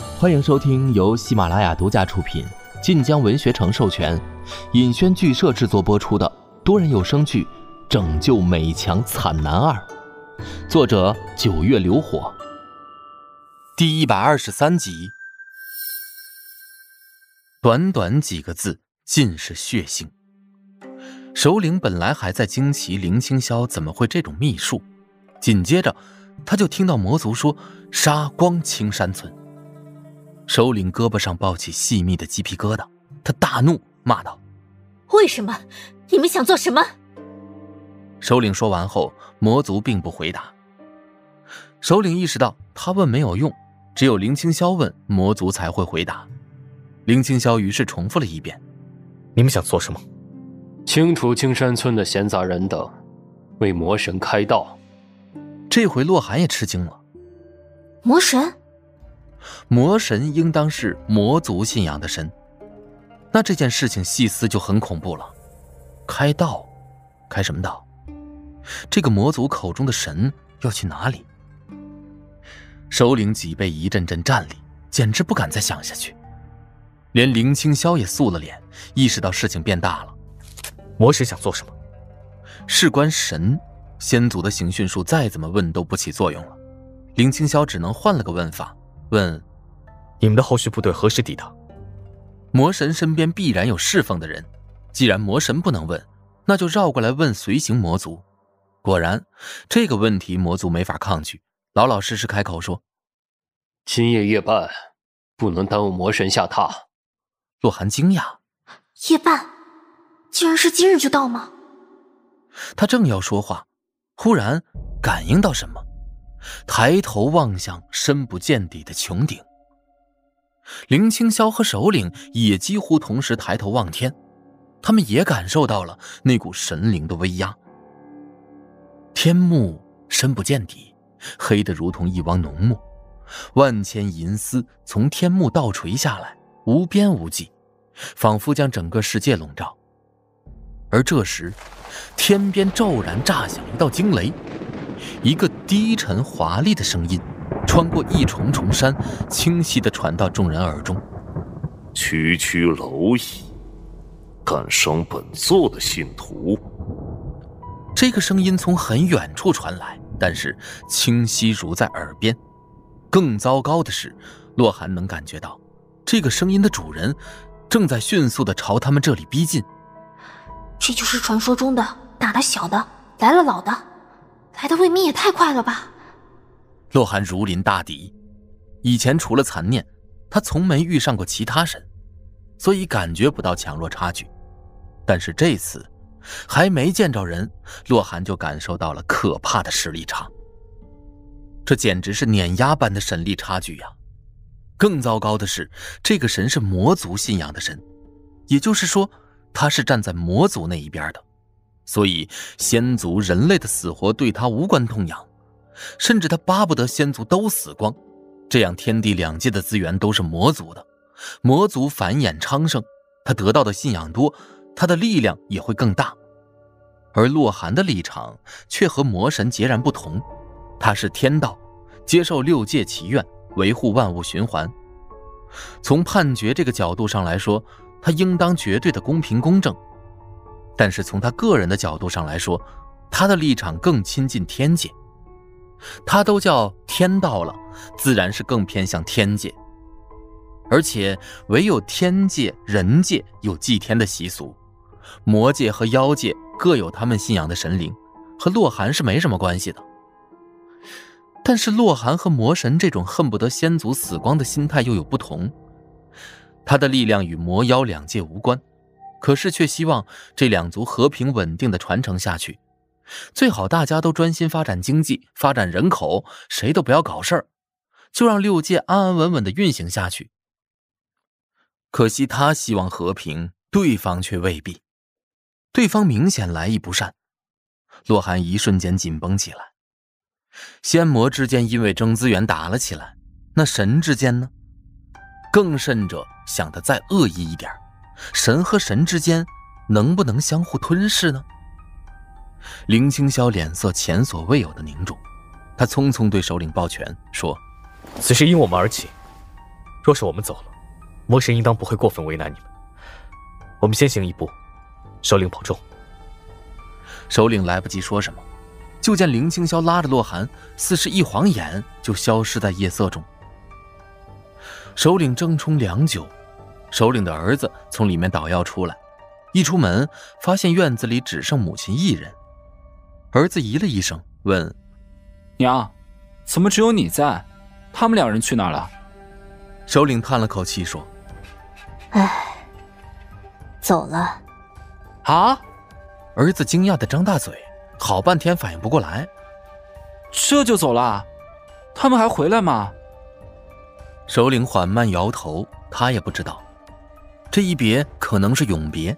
欢迎收听由喜马拉雅独家出品、晋江文学城授权、尹轩剧社制作播出的多人有声剧《拯救美强惨男二》，作者九月流火，第一百二十三集。短短几个字，尽是血腥。首领本来还在惊奇林青霄怎么会这种秘术，紧接着他就听到魔族说：“杀光青山村。”首领胳膊上抱起细密的鸡皮疙瘩，他大怒，骂道：“为什么？你们想做什么？”首领说完后，魔族并不回答。首领意识到他问没有用，只有林青霄问魔族才会回答。林青霄于是重复了一遍：“你们想做什么？”“清除青山村的闲杂人等，为魔神开道。”这回洛寒也吃惊了。“魔神？魔神应当是魔族信仰的神。那这件事情细思就很恐怖了。开道？开什么道？这个魔族口中的神要去哪里？”首领脊背一阵阵战栗，简直不敢再想下去。连林青霄也素了脸，意识到事情变大了。魔神想做什么？事关神，先祖的刑讯术再怎么问都不起作用了。林青霄只能换了个问法，问：“你们的后续部队何时抵达？”魔神身边必然有侍奉的人，既然魔神不能问，那就绕过来问随行魔族。果然，这个问题魔族没法抗拒，老老实实开口说：“今夜夜半，不能耽误魔神下榻。”洛寒惊讶：“夜半，竟然是今日就到吗？”他正要说话，忽然感应到什么，抬头望向深不见底的穹顶。林青霄和首领也几乎同时抬头望天，他们也感受到了那股神灵的威压。天幕深不见底，黑得如同一汪浓墨，万千银丝从天幕倒垂下来。无边无际，仿佛将整个世界笼罩。而这时，天边骤然炸响一道惊雷，一个低沉华丽的声音穿过一重重山，清晰的传到众人耳中：“区区蝼蚁，敢伤本座的信徒！”这个声音从很远处传来，但是清晰如在耳边。更糟糕的是，洛寒能感觉到。这个声音的主人，正在迅速的朝他们这里逼近。这就是传说中的打了小的，来了老的，来的未免也太快了吧！洛寒如临大敌，以前除了残念，他从没遇上过其他神，所以感觉不到强弱差距。但是这次，还没见着人，洛寒就感受到了可怕的实力差。这简直是碾压般的神力差距呀！更糟糕的是，这个神是魔族信仰的神，也就是说，他是站在魔族那一边的，所以仙族人类的死活对他无关痛痒，甚至他巴不得仙族都死光，这样天地两界的资源都是魔族的，魔族繁衍昌盛，他得到的信仰多，他的力量也会更大。而洛寒的立场却和魔神截然不同，他是天道，接受六界祈愿。维护万物循环。从判决这个角度上来说，他应当绝对的公平公正。但是从他个人的角度上来说，他的立场更亲近天界。他都叫天道了，自然是更偏向天界。而且唯有天界、人界有祭天的习俗，魔界和妖界各有他们信仰的神灵，和洛寒是没什么关系的。但是洛寒和魔神这种恨不得先祖死光的心态又有不同，他的力量与魔妖两界无关，可是却希望这两族和平稳定的传承下去，最好大家都专心发展经济、发展人口，谁都不要搞事儿，就让六界安安稳稳的运行下去。可惜他希望和平，对方却未必，对方明显来意不善，洛寒一瞬间紧绷起来。仙魔之间因为争资源打了起来，那神之间呢？更甚者，想的再恶意一点，神和神之间能不能相互吞噬呢？林青霄脸色前所未有的凝重，他匆匆对首领抱拳说：“此事因我们而起，若是我们走了，魔神应当不会过分为难你们。我们先行一步，首领保重。首领来不及说什么，就见林青霄拉着洛寒，似是一晃眼就消失在夜色中。首领正冲良久，首领的儿子从里面捣药出来，一出门发现院子里只剩母亲一人。儿子咦了一声，问：“娘，怎么只有你在？他们两人去哪了？”首领叹了口气说：“唉，走了。”啊！儿子惊讶的张大嘴，好半天反应不过来。这就走了？他们还回来吗？首领缓慢摇头，他也不知道，这一别可能是永别，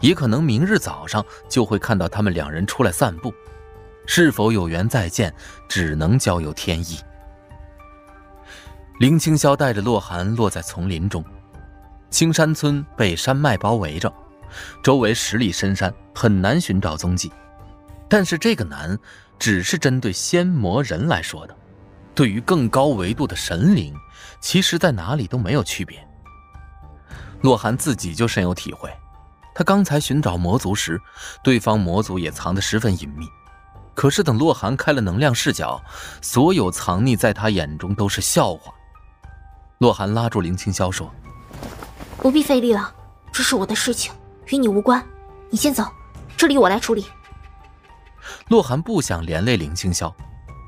也可能明日早上就会看到他们两人出来散步。是否有缘再见，只能交由天意。林青霄带着洛寒落在丛林中，青山村被山脉包围着，周围十里深山，很难寻找踪迹。但是这个难，只是针对仙魔人来说的，对于更高维度的神灵，其实在哪里都没有区别。洛寒自己就深有体会，他刚才寻找魔族时，对方魔族也藏得十分隐秘。可是等洛寒开了能量视角，所有藏匿在他眼中都是笑话。洛寒拉住林青霄说：“不必费力了，这是我的事情，与你无关。你先走，这里我来处理。”洛寒不想连累林青霄，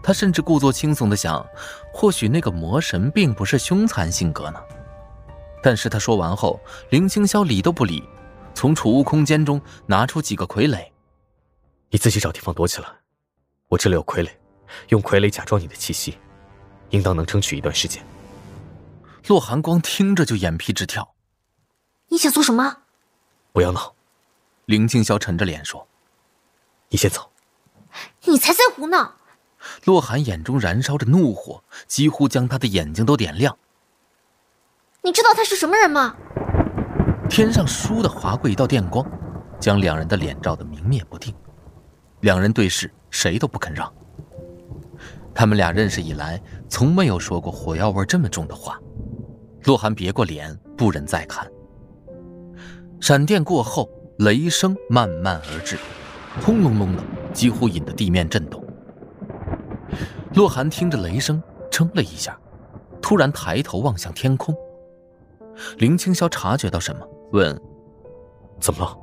他甚至故作轻松的想，或许那个魔神并不是凶残性格呢。但是他说完后，林青霄理都不理，从储物空间中拿出几个傀儡：“你自己找地方躲起来。”我这里有傀儡，用傀儡假装你的气息，应当能争取一段时间。洛寒光听着就眼皮直跳。你想做什么？不要闹。林清霄沉着脸说：“你先走。”你才在胡闹！洛寒眼中燃烧着怒火，几乎将他的眼睛都点亮。你知道他是什么人吗？天上倏地划过一道电光，将两人的脸照得明灭不定。两人对视。谁都不肯让。他们俩认识以来，从没有说过火药味这么重的话。洛寒别过脸，不忍再看。闪电过后，雷声慢慢而至，轰隆隆的，几乎引得地面震动。洛寒听着雷声，怔了一下，突然抬头望向天空。林青霄察觉到什么，问：“怎么了？”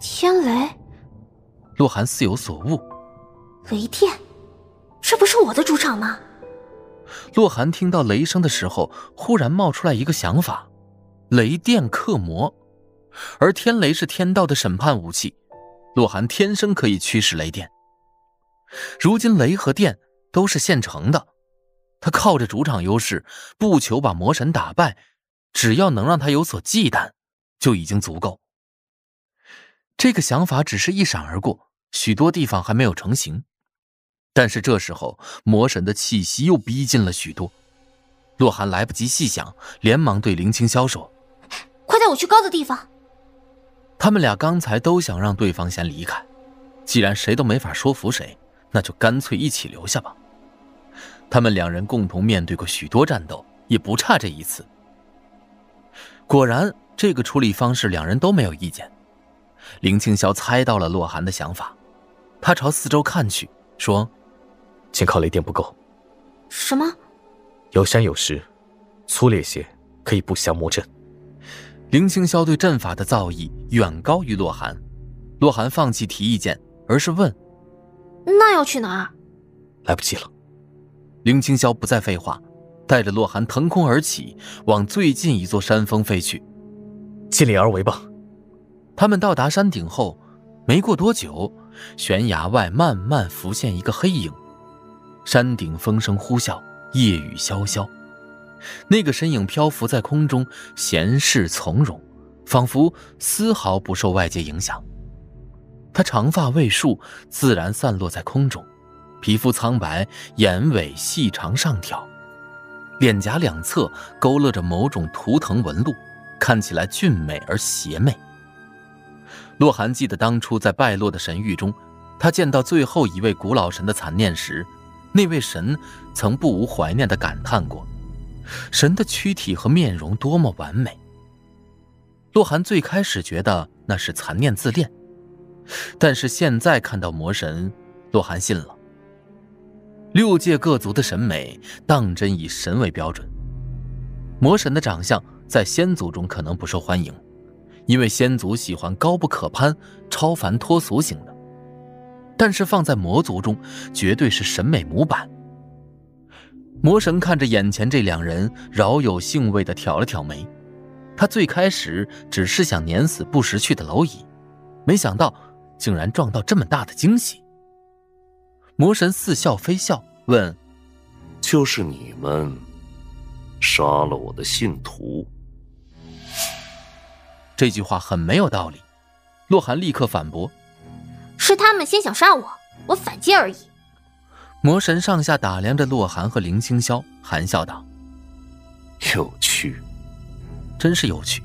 天雷。洛寒似有所悟。雷电，这不是我的主场吗？洛寒听到雷声的时候，忽然冒出来一个想法：雷电克魔，而天雷是天道的审判武器，洛寒天生可以驱使雷电。如今雷和电都是现成的，他靠着主场优势，不求把魔神打败，只要能让他有所忌惮，就已经足够。这个想法只是一闪而过，许多地方还没有成型。但是这时候，魔神的气息又逼近了许多。洛寒来不及细想，连忙对林清霄说：“快带我去高的地方。”他们俩刚才都想让对方先离开，既然谁都没法说服谁，那就干脆一起留下吧。他们两人共同面对过许多战斗，也不差这一次。果然，这个处理方式两人都没有意见。林青霄猜到了洛寒的想法，他朝四周看去，说。仅靠雷电不够，什么？有山有石，粗劣些可以布下魔阵。林青霄对阵法的造诣远高于洛寒，洛寒放弃提意见，而是问：“那要去哪儿？”来不及了。林青霄不再废话，带着洛寒腾空而起，往最近一座山峰飞去。尽力而为吧。他们到达山顶后，没过多久，悬崖外慢慢浮现一个黑影。山顶风声呼啸，夜雨潇潇，那个身影漂浮在空中，闲适从容，仿佛丝毫不受外界影响。他长发未束，自然散落在空中，皮肤苍白，眼尾细长上挑，脸颊两侧勾勒着某种图腾纹路，看起来俊美而邪魅。洛寒记得当初在败落的神域中，他见到最后一位古老神的残念时。那位神曾不无怀念的感叹过：“神的躯体和面容多么完美。洛寒最开始觉得那是残念自恋，但是现在看到魔神，洛寒信了。六界各族的审美当真以神为标准。魔神的长相在仙族中可能不受欢迎，因为仙族喜欢高不可攀、超凡脱俗型的。但是放在魔族中，绝对是审美模板。魔神看着眼前这两人，饶有兴味的挑了挑眉。他最开始只是想碾死不识趣的蝼蚁，没想到竟然撞到这么大的惊喜。魔神似笑非笑问：“就是你们杀了我的信徒？”这句话很没有道理。洛寒立刻反驳：“是他们先想杀我，我反击而已。”魔神上下打量着洛寒和林清霄，含笑道：“有趣，真是有趣。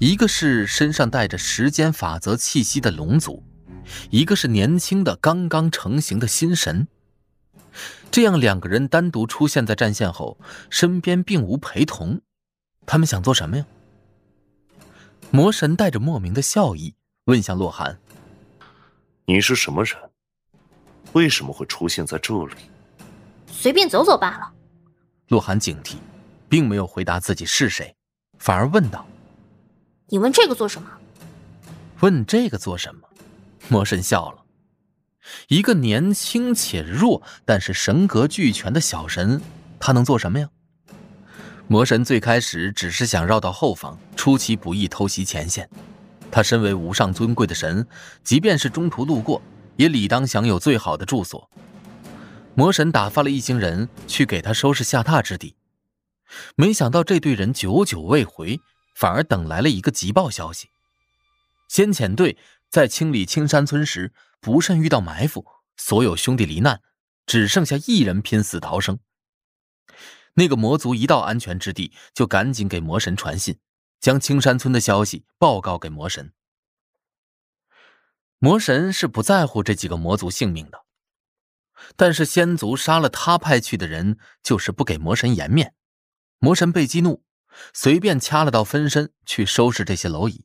一个是身上带着时间法则气息的龙族，一个是年轻的刚刚成型的新神。这样两个人单独出现在战线后，身边并无陪同，他们想做什么呀？”魔神带着莫名的笑意问向洛寒：“你是什么人？”为什么会出现在这里？随便走走罢了。洛寒警惕，并没有回答自己是谁，反而问道：“你问这个做什么？”问这个做什么？魔神笑了。一个年轻且弱，但是神格俱全的小神，他能做什么呀？魔神最开始只是想绕到后方，出其不意偷袭前线。他身为无上尊贵的神，即便是中途路过。也理当享有最好的住所。魔神打发了一行人去给他收拾下榻之地，没想到这队人久久未回，反而等来了一个急报消息：先遣队在清理青山村时不慎遇到埋伏，所有兄弟罹难，只剩下一人拼死逃生。那个魔族一到安全之地，就赶紧给魔神传信，将青山村的消息报告给魔神。魔神是不在乎这几个魔族性命的，但是仙族杀了他派去的人，就是不给魔神颜面。魔神被激怒，随便掐了道分身去收拾这些蝼蚁，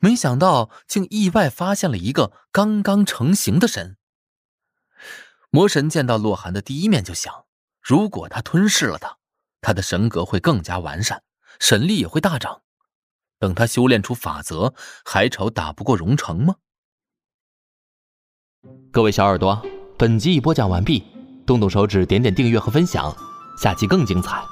没想到竟意外发现了一个刚刚成型的神。魔神见到洛寒的第一面就想，如果他吞噬了他，他的神格会更加完善，神力也会大涨。等他修炼出法则，还愁打不过荣成吗？各位小耳朵，本集已播讲完毕，动动手指，点点订阅和分享，下期更精彩。